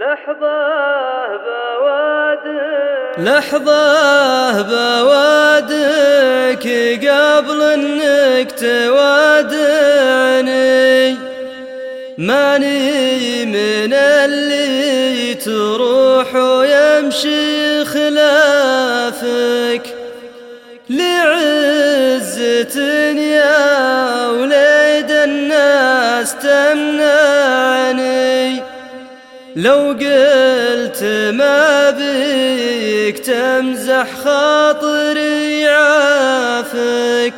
لحظة بوادك. لحظة بوادك قبل إنك توادعني ماني من اللي تروح ويمشي خلافك. لعزة يا لو قلت ما بيك تمزح خاطري عافك.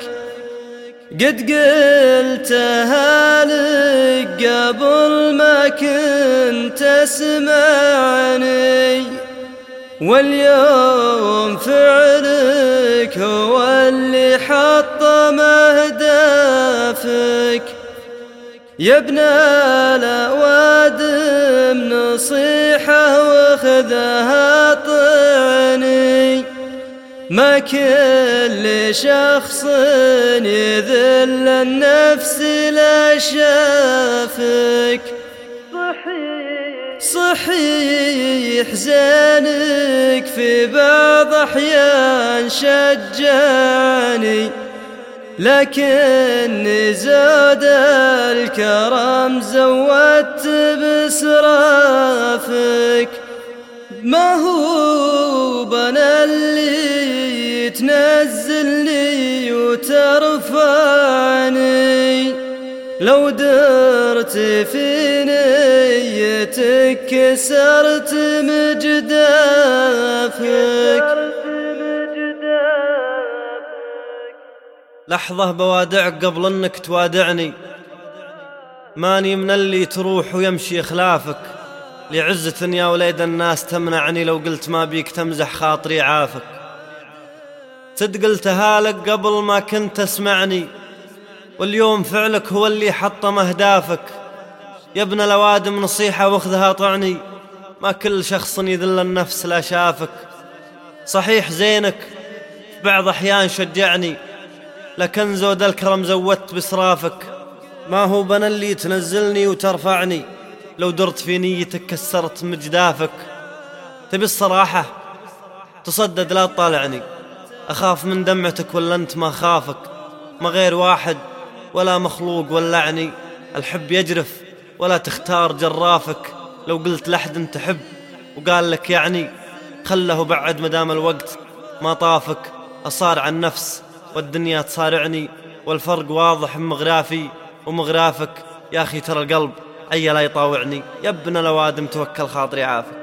قد قلتها لك قبل ما كنت أسمعني. واليوم فعلك هو اللي حطم اهدافك يا ابن الأوادم وخذها طعني ما كل شخص يذل النفس لا شافك. صحيح زينك في بعض أحيان شجعني لكن زاد الكرم زودت بسرافك ما هو بنا اللي تنزلني وترفعني؟ لو درت في نيتك كسرت مجدافك. لحظة بوادعك قبل انك توادعني. ماني من اللي تروح ويمشي خلافك. لعزة يا وليد الناس تمنعني لو قلت ما بيك تمزح خاطري عافك. صدق قلتها لك قبل ما كنت تسمعني واليوم فعلك هو اللي حطم أهدافك. يا ابن الاوادم نصيحة واخذها طعني ما كل شخص يذل النفس لا شافك. صحيح زينك في بعض أحيان شجعني لكن زود الكرم زودت بسرافك ما هو بنا اللي تنزلني وترفعني. لو درت في نيتك كسرت مجدافك تبي الصراحة؟ تصدد لا تطالعني. أخاف من دمعتك ولا أنت ما خافك. ما غير واحد ولا مخلوق ولعني الحب يجرف ولا تختار جرافك. لو قلت لحد تحب وقال لك يعني خله بعد مدام الوقت. ما طافك أصارع النفس والدنيا تصارعني. والفرق واضح مغرافي ومغرافك. يا أخي ترى القلب أي لا يطاوعني. يا ابن الأوادم توكل خاطري عافك